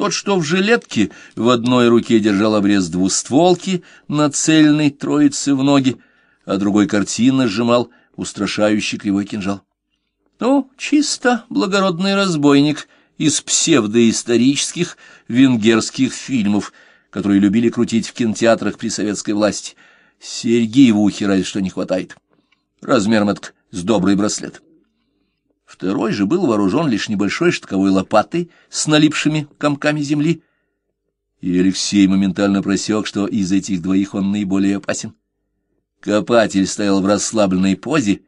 Тот, что в жилетке, в одной руке держал обрез двустволки, нацеленный троице в ноги, а другой картинно сжимал устрашающий кривой кинжал. Ну, чисто благородный разбойник из псевдоисторических венгерских фильмов, которые любили крутить в кинотеатрах при советской власти. Серьги в ухе разве что не хватает. Размером это с добрый браслет. Второй же был вооружен лишь небольшой штыковой лопатой с налипшими комками земли, и Алексей моментально просек, что из этих двоих он наиболее опасен. Копатель стоял в расслабленной позе,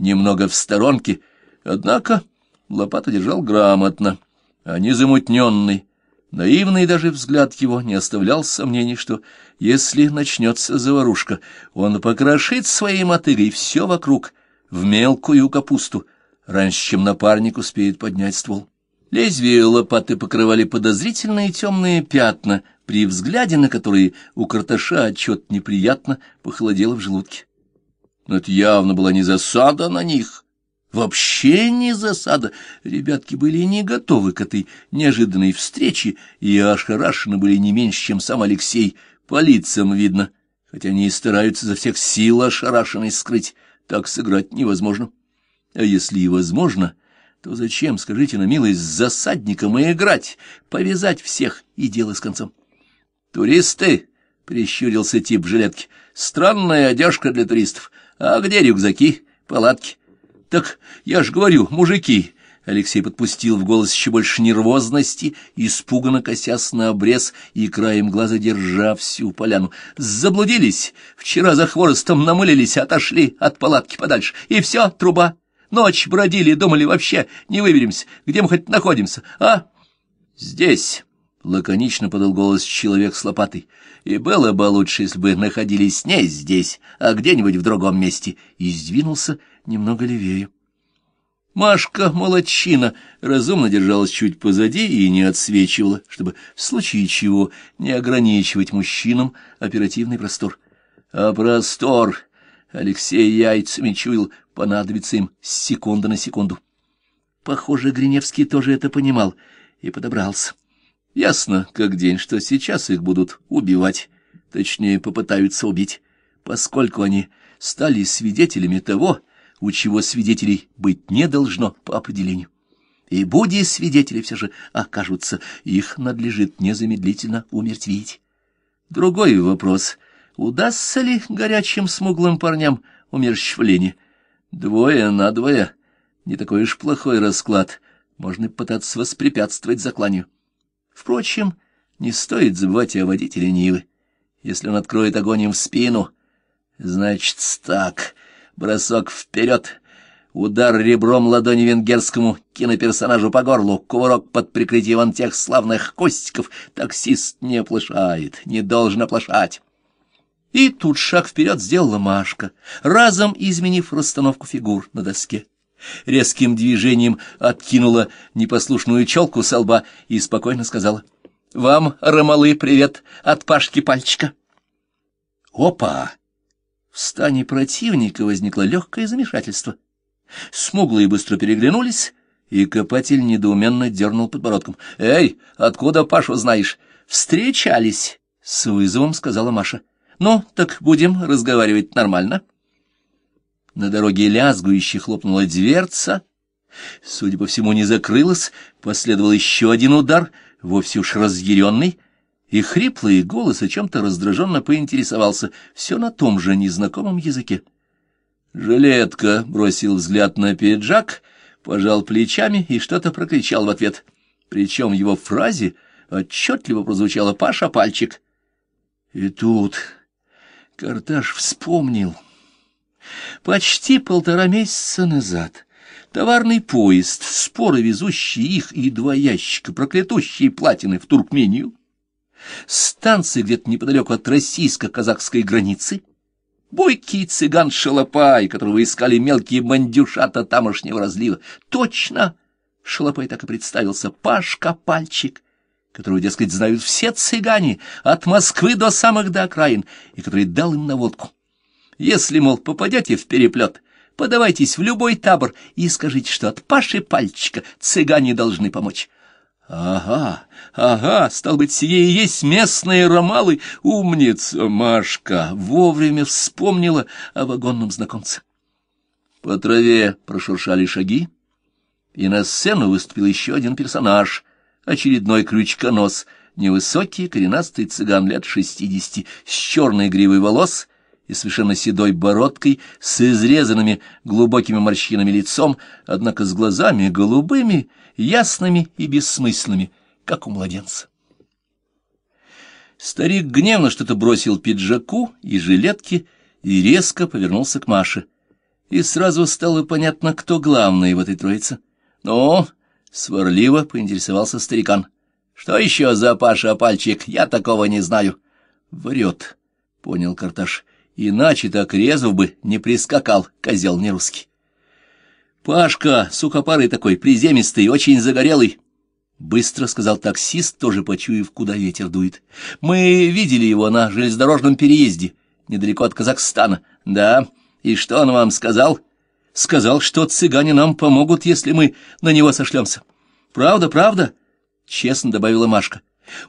немного в сторонке, однако лопату держал грамотно, а не замутненный. Наивный даже взгляд его не оставлял сомнений, что если начнется заварушка, он покрошит своей мотыгой все вокруг, в мелкую капусту, раньше, чем напарник успеет поднять ствол. Лезвие лопаты покрывали подозрительные темные пятна, при взгляде на которые у карташа отчет неприятно похолодело в желудке. Но это явно была не засада на них. Вообще не засада. Ребятки были не готовы к этой неожиданной встрече, и ошарашены были не меньше, чем сам Алексей. По лицам видно, хотя они и стараются за всех сил ошарашенность скрыть. Так сыграть невозможно. А если и возможно, то зачем, скажите на милость, с засадником и играть, повязать всех и дело с концом? «Туристы!» — прищурился тип в жилетке. «Странная одежка для туристов. А где рюкзаки, палатки?» «Так я ж говорю, мужики!» Алексей подпустил в голос еще больше нервозности, испуганно косясь на обрез и краем глаза держа всю поляну. «Заблудились! Вчера за хворостом намылились, отошли от палатки подальше. И все, труба!» Ночь бродили, думали, вообще не выберемся. Где мы хоть находимся, а? Здесь, — лаконично подал голос человек с лопатой. И было бы лучше, если бы находились не здесь, а где-нибудь в другом месте. И сдвинулся немного левее. Машка, молодчина, разумно держалась чуть позади и не отсвечивала, чтобы в случае чего не ограничивать мужчинам оперативный простор. А простор Алексей яйцами чуял, понадобится им с секунды на секунду. Похоже, Гриневский тоже это понимал и подобрался. Ясно, как день, что сейчас их будут убивать, точнее, попытаются убить, поскольку они стали свидетелями того, у чего свидетелей быть не должно по определению. И будь свидетели все же окажутся, их надлежит незамедлительно умертвить. Другой вопрос — Удастся ли горячим смуглым парням умерщвление? Двое на двое. Не такой уж плохой расклад. Можно пытаться воспрепятствовать закланию. Впрочем, не стоит забывать и о водителе Нивы. Если он откроет огонь им в спину, значит так, бросок вперед, удар ребром ладони венгерскому киноперсонажу по горлу, кувырок под прикрытием тех славных костиков, таксист не оплошает, не должен оплошать. И тут шаг вперед сделала Машка, разом изменив расстановку фигур на доске. Резким движением откинула непослушную челку со лба и спокойно сказала. — Вам, Ромалы, привет от Пашки Пальчика. Опа! В стане противника возникло легкое замешательство. Смуглые быстро переглянулись, и копатель недоуменно дернул подбородком. — Эй, откуда Пашу знаешь? — Встречались, — с вызовом сказала Маша. Ну, так будем разговаривать нормально. На дороге лязгующе хлопнула дверца. Судя по всему, не закрылась. Последовал еще один удар, вовсе уж разъяренный, и хриплый голос о чем-то раздраженно поинтересовался, все на том же незнакомом языке. Жилетка бросил взгляд на пиджак, пожал плечами и что-то прокричал в ответ. Причем в его фразе отчетливо прозвучало «Паша, пальчик». И тут Карташ вспомнил. Почти полтора месяца назад товарный поезд, споро везущий их и два ящика проклятущие платины в Туркмению, станция где-то неподалеку от российско-казахской границы, бойкий цыган Шалопай, которого искали мелкие бандюшата тамошнего разлива. Точно! Шалопай так и представился. Пашка Пальчик — которую, дескать, знают все цыгане, от Москвы до самых до окраин, и который дал им наводку. Если, мол, попадете в переплет, подавайтесь в любой табор и скажите, что от Паши Пальчика цыгане должны помочь. Ага, Ага, стал быть, сие и есть местные ромалы. Умница Машка вовремя вспомнила о вагонном знакомце. По траве прошуршали шаги, и на сцену выступил еще один персонаж, очередной крючконос, невысокий коренастый цыган лет шестидесяти, с черной гривой волос и совершенно седой бородкой, с изрезанными глубокими морщинами лицом, однако с глазами голубыми, ясными и бессмысленными, как у младенца. Старик гневно что-то бросил пиджаку и жилетке и резко повернулся к Маше. И сразу стало понятно, кто главный в этой троице. «Ну?» — сварливо поинтересовался старикан. «Что еще за Паша пальчик? Я такого не знаю». «Врет», — понял Карташ. «Иначе так резв бы не прискакал, козел не русский». «Пашка, сухопарый такой, приземистый, очень загорелый». Быстро сказал таксист, тоже почуяв, куда ветер дует. «Мы видели его на железнодорожном переезде, недалеко от Казахстана. Да, и что он вам сказал?» Сказал, что цыгане нам помогут, если мы на него сошлемся. Правда, правда? Честно добавила Машка.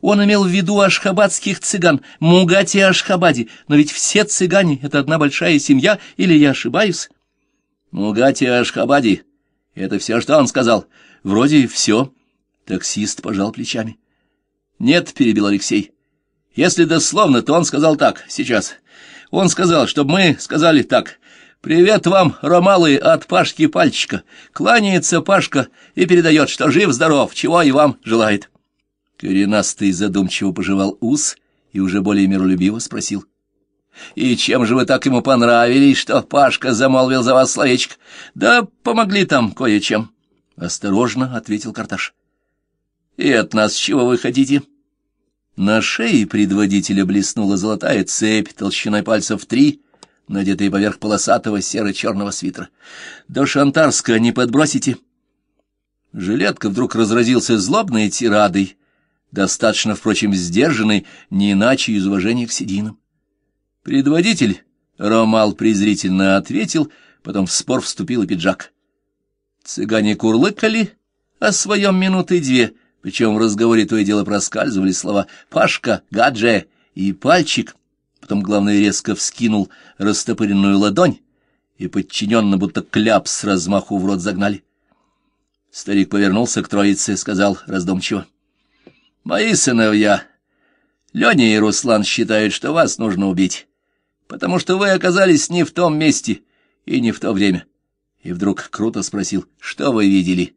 Он имел в виду ашхабадских цыган, Мугати и Ашхабади, но ведь все цыгане — это одна большая семья, или я ошибаюсь? Мугати и Ашхабади — это все, что он сказал. Вроде все. Таксист пожал плечами. Нет, — перебил Алексей. Если дословно, то он сказал так, сейчас. Он сказал, чтобы мы сказали так. «Привет вам, ромалы, от Пашки Пальчика. Кланяется Пашка и передает, что жив-здоров, чего и вам желает». Коренастый задумчиво пожевал ус и уже более миролюбиво спросил. «И чем же вы так ему понравились, что Пашка замолвил за вас словечко? Да помогли там кое-чем». «Осторожно», — ответил Карташ. «И от нас чего вы хотите?» На шее предводителя блеснула золотая цепь толщиной пальцев три — надетые поверх полосатого серо-черного свитера. «До Шантарска не подбросите?» Жилетка вдруг разразился злобной тирадой, достаточно, впрочем, сдержанной, не иначе из уважения к сединам. Предводитель Ромал презрительно ответил, потом в спор вступил и пиджак. Цыгане курлыкали о своем минуты две, причем в разговоре то и дело проскальзывали слова «Пашка», «Гадже» и «Пальчик», Потом главный резко вскинул растопыренную ладонь, и подчиненно будто кляп с размаху в рот загнали. Старик повернулся к троице и сказал раздумчиво. — Мои сыновья, Леня и Руслан считают, что вас нужно убить, потому что вы оказались не в том месте и не в то время. И вдруг круто спросил, что вы видели?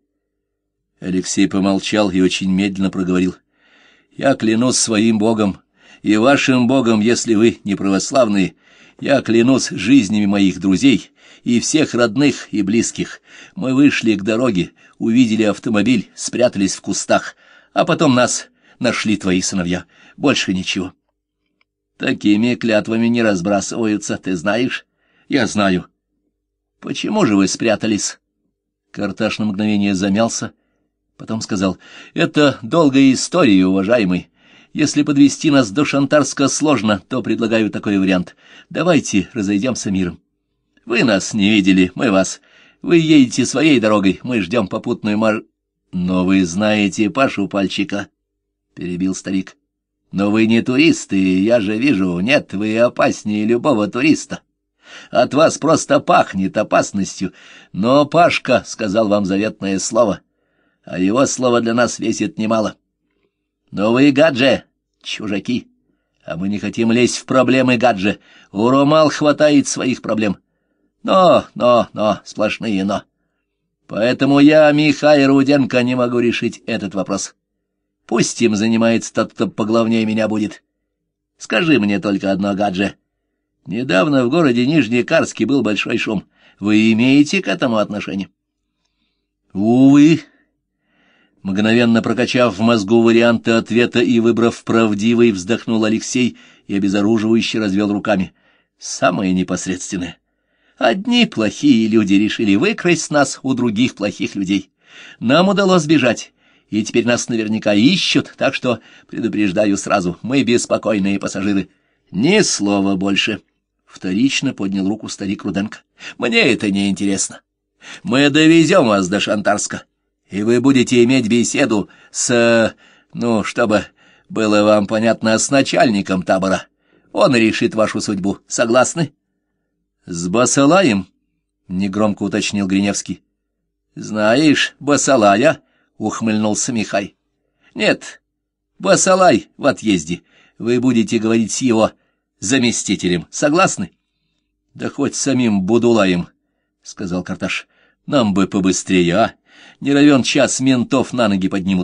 Алексей помолчал и очень медленно проговорил. — Я клянусь своим богом, и вашим Богом, если вы не православные, я клянусь жизнями моих друзей и всех родных и близких. Мы вышли к дороге, увидели автомобиль, спрятались в кустах, а потом нас нашли твои сыновья. Больше ничего. Такими клятвами не разбрасываются, ты знаешь? Я знаю. Почему же вы спрятались? Карташ на мгновение замялся, потом сказал, это долгая история, уважаемый. Если подвести нас до Шантарска сложно, то предлагаю такой вариант. Давайте разойдемся миром. Вы нас не видели, мы вас. Вы едете своей дорогой, мы ждем попутную мар... Но вы знаете Пашу Пальчика, — перебил старик. Но вы не туристы, я же вижу, нет, вы опаснее любого туриста. От вас просто пахнет опасностью. Но Пашка сказал вам заветное слово, а его слово для нас весит немало. — но вы, гадже, чужаки, а мы не хотим лезть в проблемы гадже. У Ромал хватает своих проблем. Но, но, но, сплошные но. Поэтому я, Михаил Руденко, не могу решить этот вопрос. Пусть им занимается тот, кто поглавнее меня будет. Скажи мне только одно, гадже. Недавно в городе Нижнекарске был большой шум. Вы имеете к этому отношение? Увы, Мгновенно прокачав в мозгу варианты ответа и выбрав правдивый, вздохнул Алексей и обезоруживающе развел руками. Самое непосредственное. Одни плохие люди решили выкрасть нас у других плохих людей. Нам удалось сбежать, и теперь нас наверняка ищут, так что предупреждаю сразу, мы беспокойные пассажиры. Ни слова больше. Вторично поднял руку старик Руденко. Мне это не интересно. Мы довезем вас до Шантарска и вы будете иметь беседу с... Ну, чтобы было вам понятно с начальником табора. Он решит вашу судьбу. Согласны? — С Басалаем? — негромко уточнил Гриневский. — Знаешь, Басалая? — ухмыльнулся Михай. — Нет, Басалай в отъезде. Вы будете говорить с его заместителем. Согласны? — Да хоть самим Будулаем, — сказал Карташ. — Нам бы побыстрее, а? Не равен час ментов на ноги поднимут.